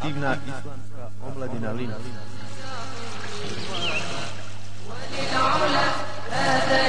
aktivna islamska omladina Lina. وللعلا هذا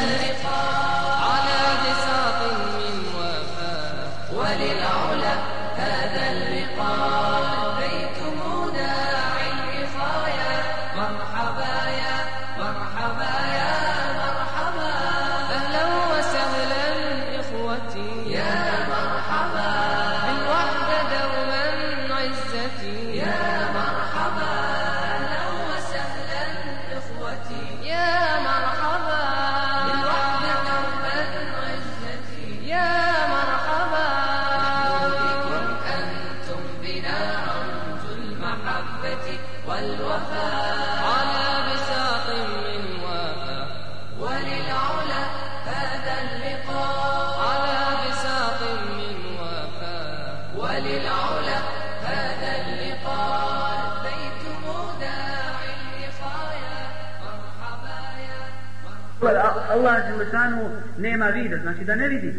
Allah Želešanu nema vida, znači da ne vidi.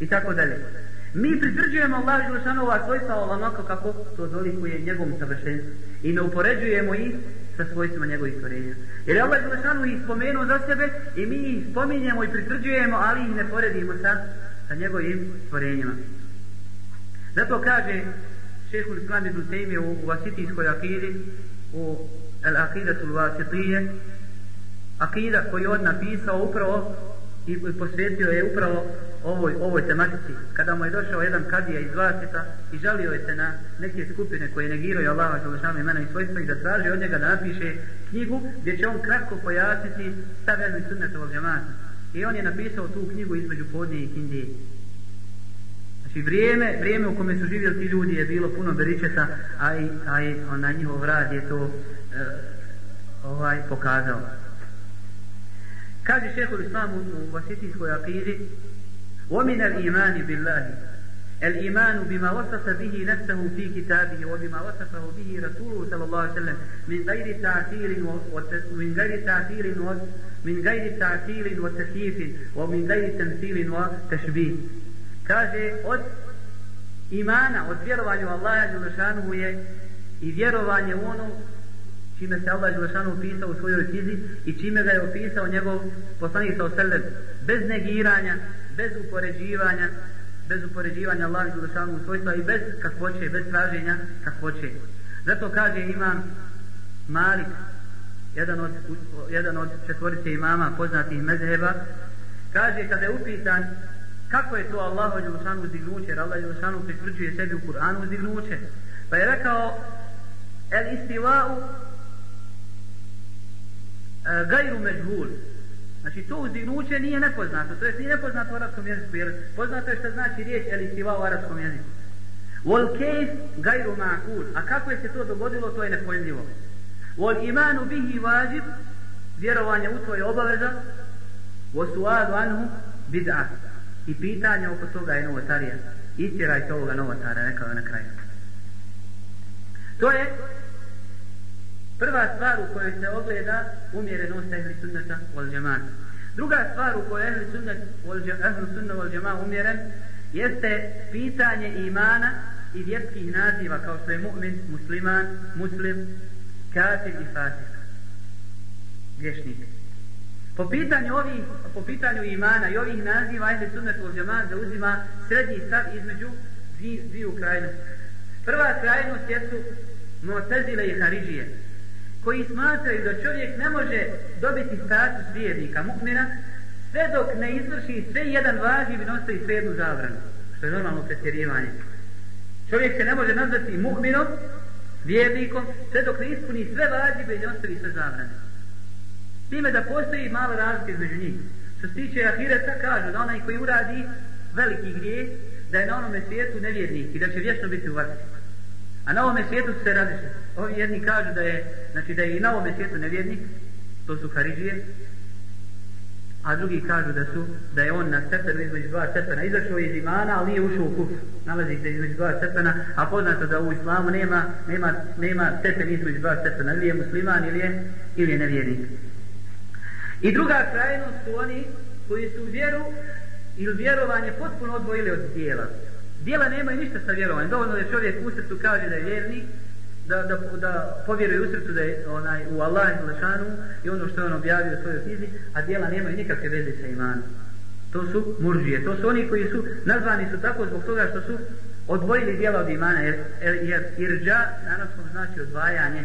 I tako dalje. Mi pritvrđujemo Allah Želešanu ova svojstva onako kako to dolikuje njegovom savršenstvu. I ne upoređujemo ih sa svojstvima njegovih stvorenja. Jer je Allah Želešanu ih spomenuo za sebe i mi ih spominjemo i pritvrđujemo, ali ih ne poredimo sa, sa njegovim stvorenjima. Zato kaže šehu Islam ibn Taymi u, u Vasitijskoj akidi, u El Akidatul Vasitije, akida koji je on napisao upravo i posvetio je upravo ovoj, ovoj tematici. Kada mu je došao jedan kadija iz Vasita i žalio je se na neke skupine koje negiraju Allaha Đelešanu imena i svojstva i da traži od njega da napiše knjigu gdje će on kratko pojasniti stav jednog sunnetovog džamata. I on je napisao tu knjigu između podnije i kindije. Znači vrijeme, vrijeme u kome su živjeli ti ljudi je bilo puno beričeta, a i, a i na njihov rad je to e, ovaj pokazao. Kaže šeho l'Islamu u vasitijskoj akidi ومن الإيمان بالله الإيمان بما وصف به نفسه في كتابه وبما وصفه به رسوله صلى الله عليه وسلم من غير تعطيل ومن غير تعطيل من غير تعطيل وتكييف ومن غير تمثيل وتشبيه kaže od imana, od vjerovanja u Allaha Đelešanu je i vjerovanje u ono čime se Allah Đelešanu opisao u svojoj knjizi i čime ga je opisao njegov poslanik sa oselem bez negiranja, bez upoređivanja bez upoređivanja Allah Đelešanu u svojstva i bez kakvoće, bez traženja kakvoće. Zato kaže imam Malik, jedan od, jedan od četvorice imama poznatih mezheba, kaže kada je upitan kako je to Allah Đelešanu uzdignuće, jer Allah Đelešanu pritvrđuje sebi u Kur'anu uzdignuće. Pa je rekao, el istivau E, gajru međhul. Znači to uzdignuće nije nepoznato, to jest nije nepoznato u arabskom jeziku, jer poznato je što znači riječ ili siva u arabskom jeziku. Wal kejf gajru ma'kul. A kako je se to dogodilo, to je nepojmljivo. Wal imanu bihi vađib, vjerovanje u to je obaveza, wa suadu anhu bid'a. I pitanje oko toga je novotarija. Istirajte ovoga novotara, rekao je na kraju. To je Prva stvar u kojoj se ogleda umjerenost ehli sunnata wal džemata. Druga stvar u kojoj ehli sunnet ehli sunna wal džemata umjeren jeste pitanje imana i vjerskih naziva kao što je mu'min, musliman, muslim, kafir i fasik. Griješnik. Po pitanju ovih, po pitanju imana i ovih naziva ehli sunnet wal džemata zauzima srednji stav između dviju, dviju krajnosti. Prva krajnost jesu Mu'tazile i Haridžije koji smatraju da čovjek ne može dobiti status vjernika, mukmina, sve dok ne izvrši sve jedan važiv i nostoji sve jednu zabranu, što je normalno pretjerivanje. Čovjek se ne može nazvati mukminom, vjernikom, sve dok ne ispuni sve važive i nostoji sve zabrane. Time da postoji malo razlike između njih. Što se tiče Ahireta, kažu da onaj koji uradi veliki grijeh, da je na onome svijetu nevjernik i da će vječno biti u vatri. A na ovome svijetu se različite. Ovi jedni kažu da je, znači da je i na ovome svijetu nevjernik, to su Haridžije, a drugi kažu da su, da je on na stepenu između dva stepena, izašao iz imana, ali nije ušao u kuf, nalazi se između dva stepena, a poznato da u islamu nema, nema, nema stepen između dva stepena, ili je musliman ili je, ili je nevjernik. I druga krajnost su oni koji su vjeru ili vjerovanje potpuno odvojili od dijela. Dijela nemaju ništa sa vjerovanjem. Dovoljno da čovjek u srcu kaže da je vjernik da, da, da povjeruje u srcu da je onaj, u Allah i Lešanu i ono što je on objavio u svojoj knjizi, a dijela nemaju nikakve veze sa imanom. To su muržije, to su oni koji su nazvani su tako zbog toga što su odvojili dijela od imana, jer, jer irđa na arabskom znači odvajanje.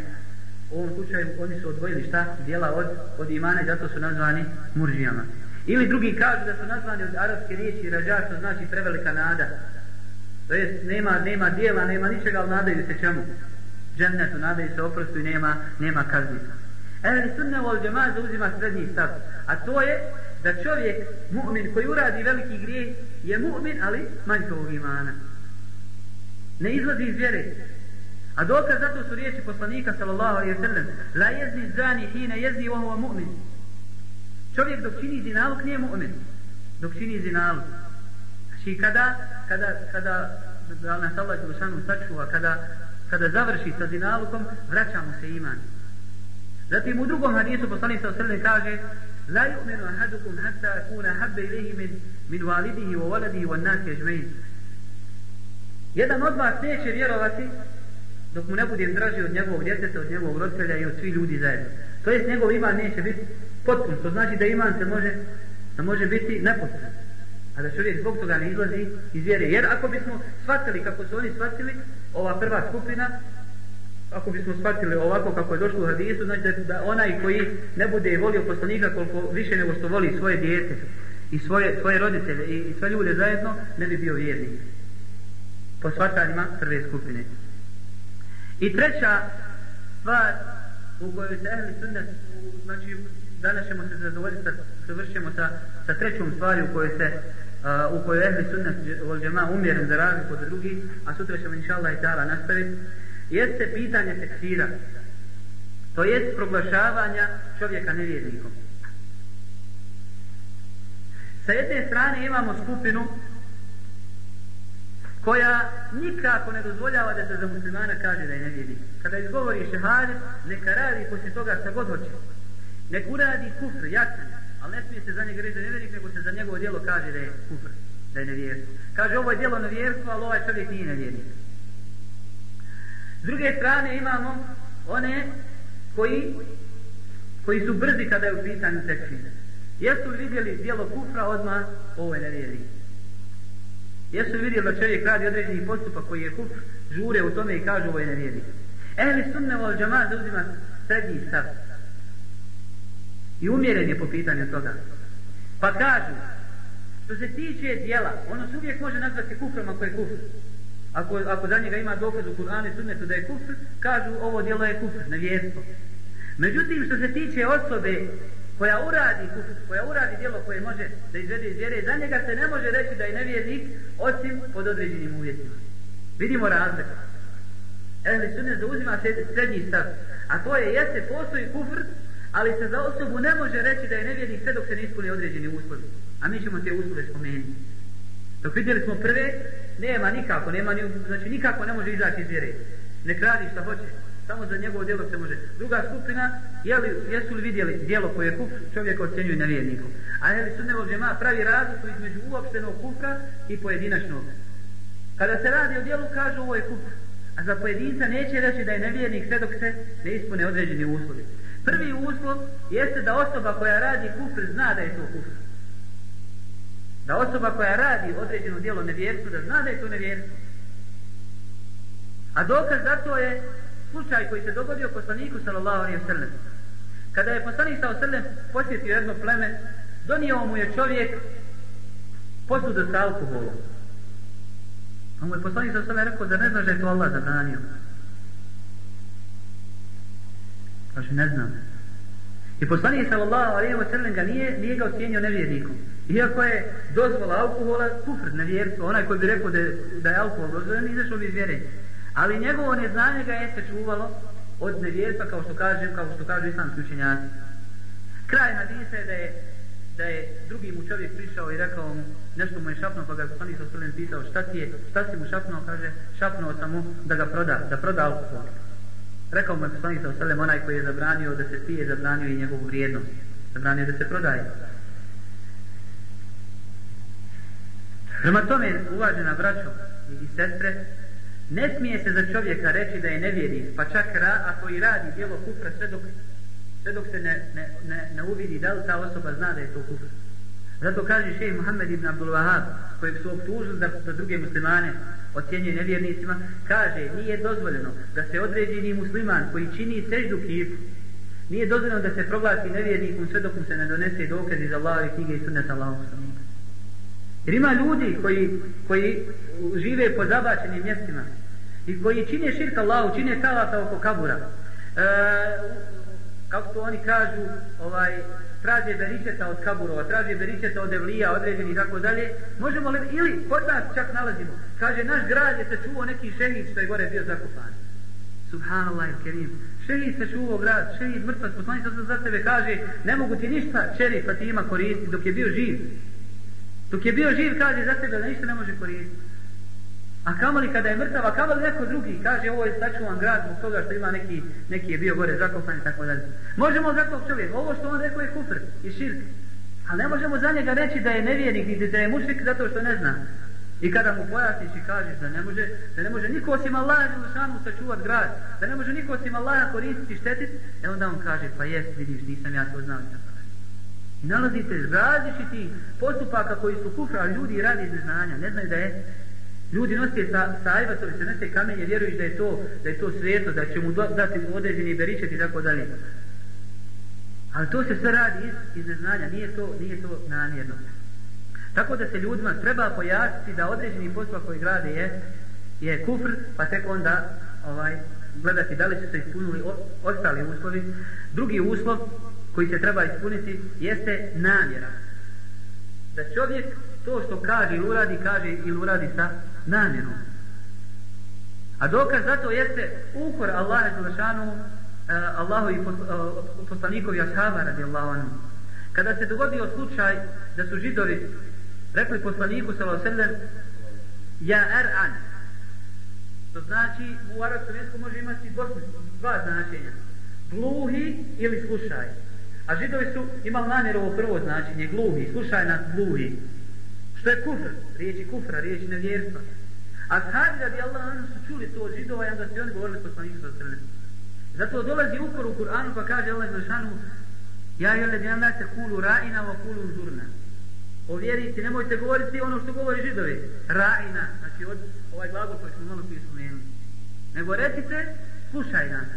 U ovom slučaju oni su odvojili šta? Dijela od, od imana i zato su nazvani muržijama. Ili drugi kažu da su nazvani od arapske riječi rađa, što znači prevelika nada. To jest, nema, nema dijela, nema ničega, ali nadaju se čemu? Džennetu, nadaju se oprostu i nema, nema kazni. Ehli sunne u al-đema zauzima srednji stav. A to je da čovjek, mu'min koji uradi veliki grijeh, je mu'min, ali manjkovog imana. Ne izlazi iz vjere. A dokaz zato su riječi poslanika sallallahu alaihi sallam La jezni zani hine jezni ohova mu'min. Čovjek dok čini zinalog nije mu'min. Dok čini zinalog Znači kada, kada, kada, da nas Allah Đelšanu sačuva, kada, kada završi sa zinalukom, vraćamo se iman. Zatim u drugom hadisu poslanik sa sallam kaže La yu'minu ahadukum hatta akuna habbe ilihi min, min validihi wa waladihi wa nasi ajmein. Jedan od vas neće vjerovati dok mu ne bude draži od njegovog djeteta, od njegovog roditelja i od svih ljudi zajedno. To jest njegov iman neće biti potpun. To znači da iman se može, da može biti nepotpun. A da čovjek zbog toga ne izlazi iz vjere. Jer ako bismo shvatili kako su oni shvatili, ova prva skupina, ako bismo shvatili ovako kako je došlo u hadisu, znači da, onaj koji ne bude volio poslanika koliko više nego što voli svoje dijete i svoje, svoje roditelje i, i sve ljude zajedno, ne bi bio vjernik. Po shvatanjima prve skupine. I treća stvar u kojoj se ehli sunnet, znači danas ćemo se zadovoljiti, završimo sa, sa trećom stvari u kojoj se uh, u kojoj ehli sunnet vol džema umjeren za razliku od drugih, a sutra ćemo inša Allah i ta'ala nastaviti, jeste pitanje tekfira. To jest proglašavanja čovjeka nevjernikom. Sa jedne strane imamo skupinu koja nikako ne dozvoljava da se za muslimana kaže da je nevjernik. Kada izgovori šehadet, neka radi poslije toga šta god hoće. Nek uradi kufr, jasan, ali ne smije se za njega reći da je nevjernik, nego se za njegovo djelo kaže da je kufr, da je nevjerstvo. Kaže ovo je djelo nevjerstvo, ali ovaj čovjek nije nevjernik. S druge strane imamo one koji, koji su brzi kada je u pitanju tekfir. Jesu li vidjeli djelo kufra odmah, ovo je nevjernik. Jesu li vidjeli da čovjek radi određeni postupak koji je kufr, žure u tome i kažu ovo je nevjernik. Ehli sunne vol džama zauzima srednji stav. I umjeren je po pitanju toga. Pa kažu, što se tiče dijela, ono se uvijek može nazvati kufrom ako je kufr. Ako, ako za njega ima dokaz u Kur'anu i sunnetu da je kufr, kažu ovo dijelo je kufr, nevjerstvo. Međutim, što se tiče osobe koja uradi kufr, koja uradi dijelo koje može da izvede iz vjere, za njega se ne može reći da je nevjernik osim pod određenim uvjetima. Vidimo razliku. Ehli sunnet zauzima srednji stav. A to je, jeste, postoji kufr, ali se za osobu ne može reći da je nevjernik sve dok se ne ispuni određeni uslovi. A mi ćemo te uslove spomenuti. Dok vidjeli smo prve, nema nikako, nema ni, znači nikako ne može izaći iz vjere. Nek radi šta hoće, samo za njegovo djelo se može. Druga skupina, je li, jesu li vidjeli djelo koje je kufr, čovjek ocjenjuje nevjernikom. A je li su ne ovdje pravi razliku između uopštenog kufra i pojedinačnog. Kada se radi o djelu, kažu ovo je kufr. A za pojedinca neće reći da je nevjernik sve dok se ne ispune određeni uslovi. Prvi uslov jeste da osoba koja radi kufr zna da je to kufr. Da osoba koja radi određeno dijelo nevjerstvo, da zna da je to nevjerstvo. A dokaz za to je slučaj koji se dogodio poslaniku sallallahu alaihi sallam. Kada je poslanik sallallahu alaihi sallam posjetio jedno pleme, donio mu je čovjek posudu sa alkoholom. A mu je poslanik sallallahu alaihi sallam rekao da ne znaš da je to Allah zabranio. Kaže, ne znam. I poslanik sallallahu alaihi wa sallam ga nije, nije ga ocijenio nevjernikom. Iako je dozvola alkohola kufr, nevjerstvo, onaj koji bi rekao da je, da je alkohol dozvoljen, izašao bi iz vjere. Ali njegovo neznanje ga je se čuvalo od nevjerstva, kao što kaže, kao što kaže islamski učenjaci. Kraj hadisa je da je da je drugi mu čovjek prišao i rekao mu nešto mu je šapnuo pa ga je poslanik sa pitao šta ti je, šta si mu šapnuo kaže šapnuo sam mu da ga proda da proda alkohol rekao mu je poslanik sa srlem onaj koji je zabranio da se pije zabranio i njegovu vrijednost zabranio da se prodaje Prema tome, uvažena braćo i sestre, Ne smije se za čovjeka reći da je nevjernik, pa čak ra, ako i radi djelo kufra sve dok, sve dok se ne, ne, ne, ne uvidi da li ta osoba zna da je to kufr. Zato kaže šeji Muhammed ibn Abdul Wahab, kojeg su optužili da, da druge muslimane ocjenjuje nevjernicima, kaže nije dozvoljeno da se određeni musliman koji čini seždu kifu, nije dozvoljeno da se proglasi nevjernikom sve dok mu se ne donese dokaz iz Allahove knjige i sunneta Allahog Jer ima ljudi koji, koji žive po zabačenim mjestima i koji čine širka Allahu, čine talata oko kabura. E, kako to oni kažu, ovaj, traže beričeta od kaburova, traže beričeta od evlija, određeni i tako dalje, možemo li, ili kod nas čak nalazimo, kaže, naš grad je se čuo neki šehid što je gore bio zakupan. Subhanallah il kerim. Šehid sačuvao grad, šehid mrtvac, poslanica za sebe kaže, ne mogu ti ništa čeri Fatima pa koristiti dok je bio živ. Dok je bio živ, kaže za sebe da ništa ne može koristiti. A kamali kada je mrtav, a kamali neko drugi, kaže ovo je sačuvan grad zbog toga što ima neki, neki je bio gore zakopan i tako dalje. Možemo za tog čovjek, ovo što on rekao je kufr i širk. Ali ne možemo za njega reći da je nevjernik niti da je mušik zato što ne zna. I kada mu pojasniš i kažeš da ne može, da ne može niko osim Allaha Đelešanu sačuvat grad, da ne može niko osim Allaha koristiti i štetiti, e onda on kaže, pa jest, vidiš, nisam ja to znao i tako I nalazite različiti postupaka koji su kufra, ali ljudi radi iz neznanja, ne znaju da je Ljudi nosi sa, sa ajvatom, se nose kamenje, vjerujući da je to, da je to sveto, da će mu dati određeni beričet i tako dalje. Ali to se sve radi iz, iz neznanja, nije to, nije to namjerno. Tako da se ljudima treba pojasniti da određeni postupak koji grade je, je kufr, pa tek onda ovaj, gledati da li su se ispunili o, ostali uslovi. Drugi uslov koji se treba ispuniti jeste namjera. Da čovjek to što kaže ili uradi, kaže ili uradi sa namjerom. A dokaz zato jeste ukor Allaha Zulašanu, uh, e, Allahu i pos, uh, poslanikovi ashaba radijallahu anhu. Kada se dogodio slučaj da su židovi rekli poslaniku sallallahu sallam ja er'an. To znači u arabskom jeziku može imati dva značenja. Gluhi ili slušaj. A židovi su imali namjer ovo prvo značenje gluhi, slušaj nas gluhi. Što je kufr, riječi kufra, riječi nevjerstva. A sahabi radi Allah su čuli to od židova i onda su oni govorili poslaniku sallallahu sallam zato dolazi ukor u Kur'anu pa kaže Allah Zalšanu ja i ole se kulu ra'ina wa kulu zurna o vjerici, nemojte govoriti ono što govori židovi. Rajna, znači od ovaj glagol koji smo malo prije spomenuli. Nego recite, slušaj nas.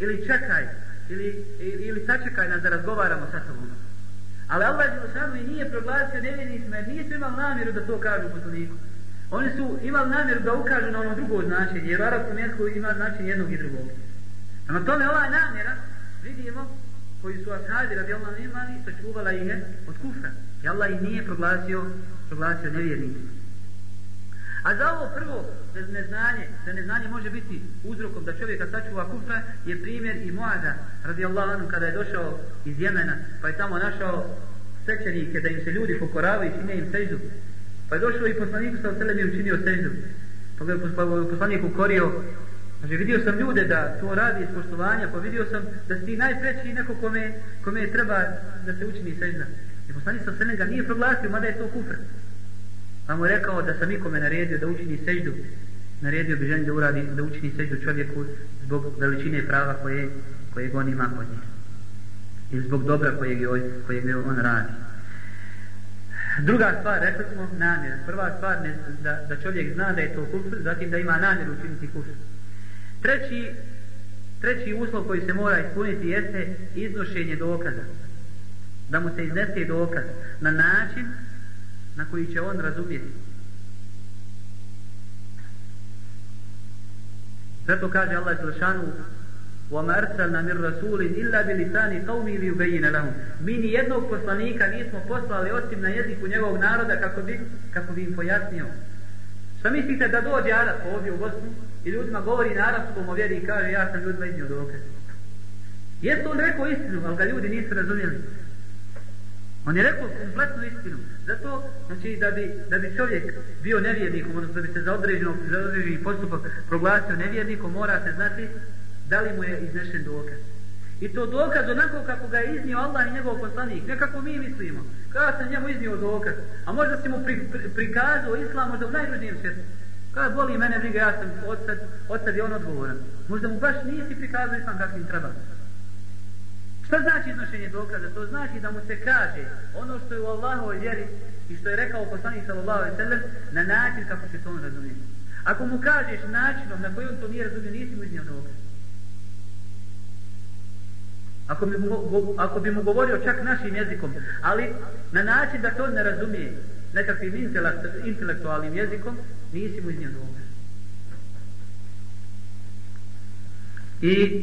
Ili čekaj, ili, ili, ili sačekaj nas da razgovaramo sa sobom. Ali Allah Đelšanu i nije proglasio nevjernicima jer nisu imali namjeru da to kažu poslaniku. Oni su imali namjeru da ukažu na ono drugo značenje, jer u arabskom jeziku ima značenje jednog i drugog. Na tome ova namjera, vidimo, koji su ashabi radi Allah imali, sačuvala ih od kufra. I Allah ih nije proglasio, proglasio nevjernicima. A za ovo prvo, da neznanje, da neznanje može biti uzrokom da čovjeka sačuva kufra, je primjer i Muada, radi Allah, kada je došao iz Jemena, pa je tamo našao svećenike, da im se ljudi pokoravaju i čine im seždu. Pa je došao i poslaniku sa oselem i učinio seždu. Pa, pa ga je poslanik ukorio Kaže, vidio sam ljude da to radi iz poštovanja, pa vidio sam da si ti najpreći neko kome, kome treba da se učini sežda. Poslanik sa ga nije proglasio, mada je to kufr. Pa mu je rekao da sam ikome naredio da učini seždu. Naredio bi ženi da, uradi, da učini seždu čovjeku zbog veličine prava koje, koje on ima kod nje. I zbog dobra kojeg, joj, kojeg je on radi. Druga stvar, rekli smo, namjer. Prva stvar, ne, da, da čovjek zna da je to kufr, zatim da ima namjer učiniti kufr. Treći, treći uslov koji se mora ispuniti jeste iznošenje dokaza Da mu se iznese dokaz na način na koji će on razumjeti. Zato kaže Allah Zalšanu وَمَا أَرْسَلْنَا مِنْ رَسُولٍ إِلَّا بِلِسَانِ قَوْمِ لِيُبَيِّنَ لَهُمْ Mi ni jednog poslanika nismo poslali osim na jeziku njegovog naroda kako bi, kako bi im pojasnio. Šta mislite da dođe Arab ovdje u Bosnu i ljudima govori na arapskom o vjeri i kaže ja sam ljudima iznio dokaz. Jeste on rekao istinu, ali ga ljudi nisu razumijeli. On je rekao kompletnu istinu. Zato, znači, da bi, da bi čovjek bio nevjernikom, odnosno da bi se za određenog, za određeni postupak proglasio nevjernikom, mora se znati da li mu je iznešen dokaz. I to dokaz onako kako ga je iznio Allah i njegov poslanik, ne kako mi mislimo. Kada sam njemu iznio dokaz, a možda si mu pri, pri, prikazao islam možda u najružnijem svijetu. Kada boli mene briga, ja sam odsad, odsad je on odgovoran. Možda mu baš nisi prikazao islam kakvim treba. Šta znači iznošenje dokaza? To znači da mu se kaže ono što je u Allahovoj vjeri i što je rekao poslanik sallallahu alejhi ve sellem na način kako će to on razumije. Ako mu kažeš načinom na koji on to nije razumio, nisi mu iznio dokaz. Ako bi, mu, ako bi mu govorio čak našim jezikom, ali na način da to ne razumije, nekakvim intelektualnim jezikom, nisi mu iznio dokaz. I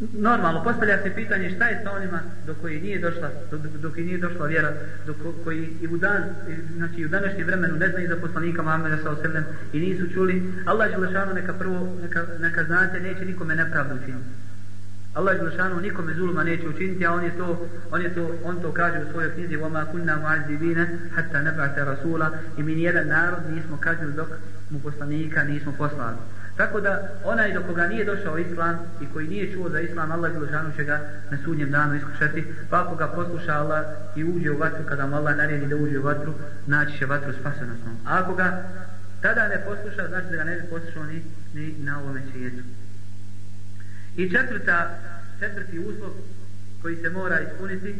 normalno postavlja se pitanje šta je sa onima do koji nije došla do, do, do nije došla vjera do ko, koji i u dan znači u današnjem vremenu ne znaju za poslanika Muhameda sa sellem i nisu čuli. Allah dželle neka prvo neka neka znate neće nikome nepravdu učiniti. Allah dželle šanu nikome zuluma neće učiniti a on je to on je to on to kaže u svojoj knjizi wa ma kunna mu'azibina hatta nab'ata rasula i min jedan narod nismo kažnjeni dok mu poslanika nismo poslali. Tako da onaj do koga nije došao islam i koji nije čuo za islam, Allah Želešanu će ga na sudnjem danu iskušati, pa ako ga posluša Allah i uđe u vatru, kada mu Allah naredi da uđe u vatru, naći će vatru spasenosnom. A ako ga tada ne posluša, znači da ga ne bi poslušao ni, ni na ovome svijetu. I četvrta, četvrti uslov koji se mora ispuniti,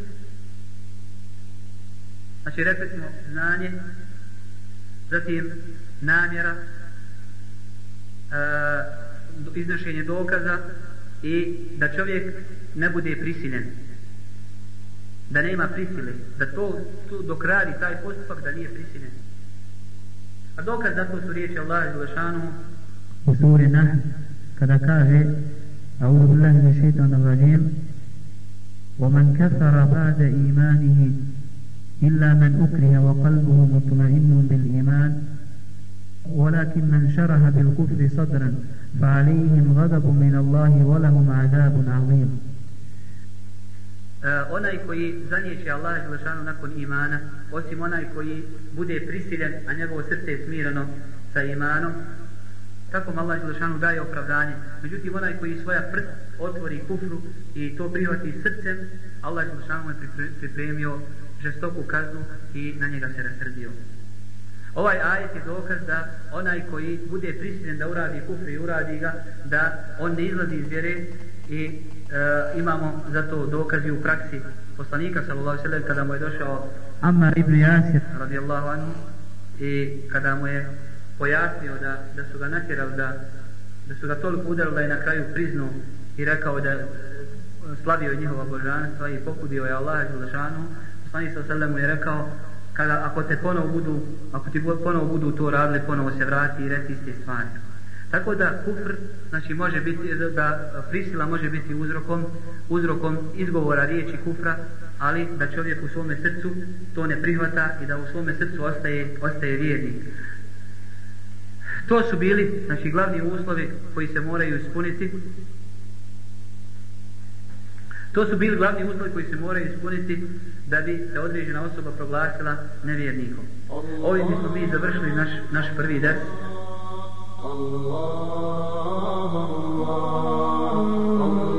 znači rekli smo znanje, zatim namjera, iznošenje dokaza i da čovjek ne bude prisiljen da nema prisile da to, to dok radi taj postupak da nije prisiljen a dokaz za to su riječi Allah i Zulašanu u suri Nahl kada kaže أعوذ بالله من الشيطان الرجيم ومن كفر بعد إيمانه إلا من أكره وقلبه مطمئن بالإيمان ولكن من شرح بالكفر صدرا فعليهم غضب من الله ولهم عذاب عظيم Uh, onaj koji zanijeće Allah Želešanu nakon imana, osim onaj koji bude prisiljen, a njegovo srce je smirano sa imanom, tako Allah Želešanu daje opravdanje. Međutim, onaj koji svoja prst otvori kufru i to prihvati srcem, Allah Želešanu je pripremio žestoku kaznu i na njega se rasrdio. Ovaj ajet je dokaz da onaj koji bude prisiljen da uradi kufr i uradi ga, da on ne izlazi iz vjere i e, imamo za to dokazi u praksi poslanika sallallahu alejhi kada mu je došao Ammar ibn Yasir radijallahu anhu i kada mu je pojasnio da, da su ga natjerali da, da su ga toliko udarili da je na kraju priznao i rekao da e, slavio njihova božanstva i pokudio je Allah Želešanu Poslani sa mu je rekao kada, ako te ponovo budu ako ti ponovo budu to radili ponovo se vrati i reci iste stvari tako da kufr znači može biti da prisila može biti uzrokom uzrokom izgovora riječi kufra ali da čovjek u svome srcu to ne prihvata i da u svome srcu ostaje, ostaje vjernik To su bili znači, glavni uslovi koji se moraju ispuniti. To su bili glavni uslovi koji se moraju ispuniti da bi se određena osoba proglasila nevjernikom. Ovim smo mi završili naš, naš prvi dar. Allah, Allah, Allah.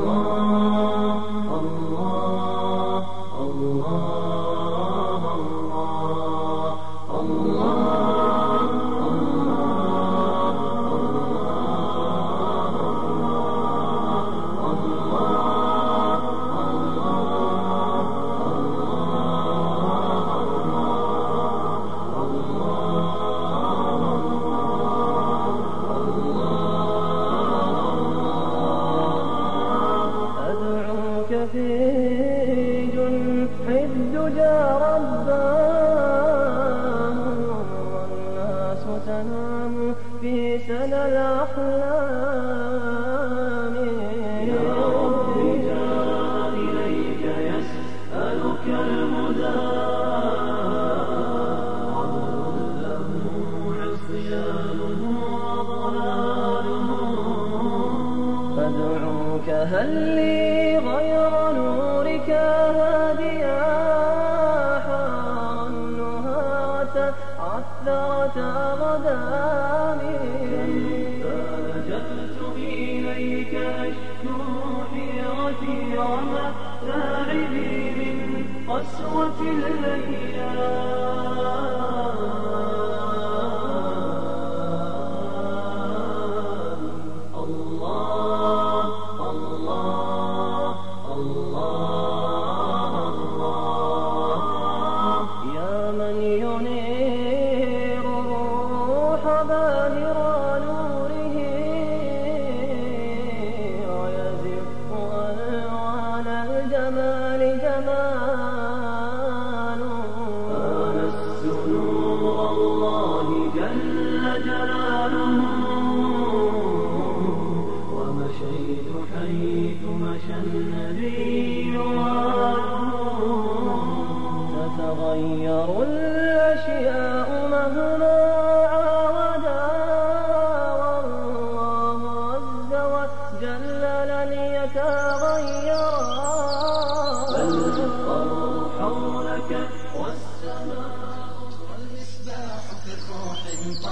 صلي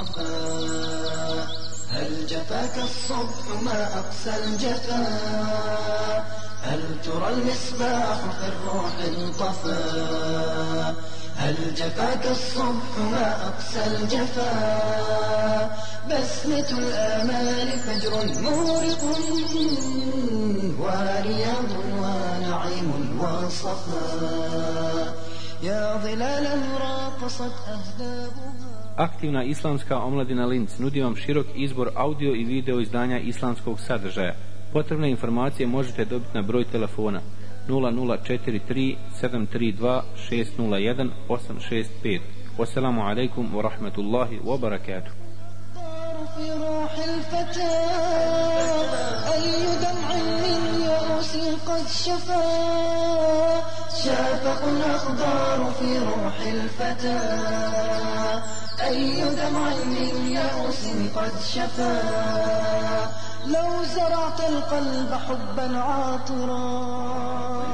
انطفى هل جفاك الصبح ما أقسى الجفا هل ترى المصباح في الروح انطفى؟ هل جفاك الصبح ما أقسى الجفا بسمة الآمال فجر مورق ورياض ونعيم وصفا. يا ظلالا راقصت أهدابها Aktivna islamska omladina Linz nudi vam širok izbor audio i video izdanja islamskog sadržaja. Potrebne informacije možete dobiti na broj telefona 0043 732 601 865. Wassalamu alaikum wa rahmatullahi wa barakatuh. الأخبار في روح الفتى أي دمع من يأس قد شفى شافق الأخبار في روح الفتى أي دمع من يأس قد شفى لو زرعت القلب حبا عاطرا.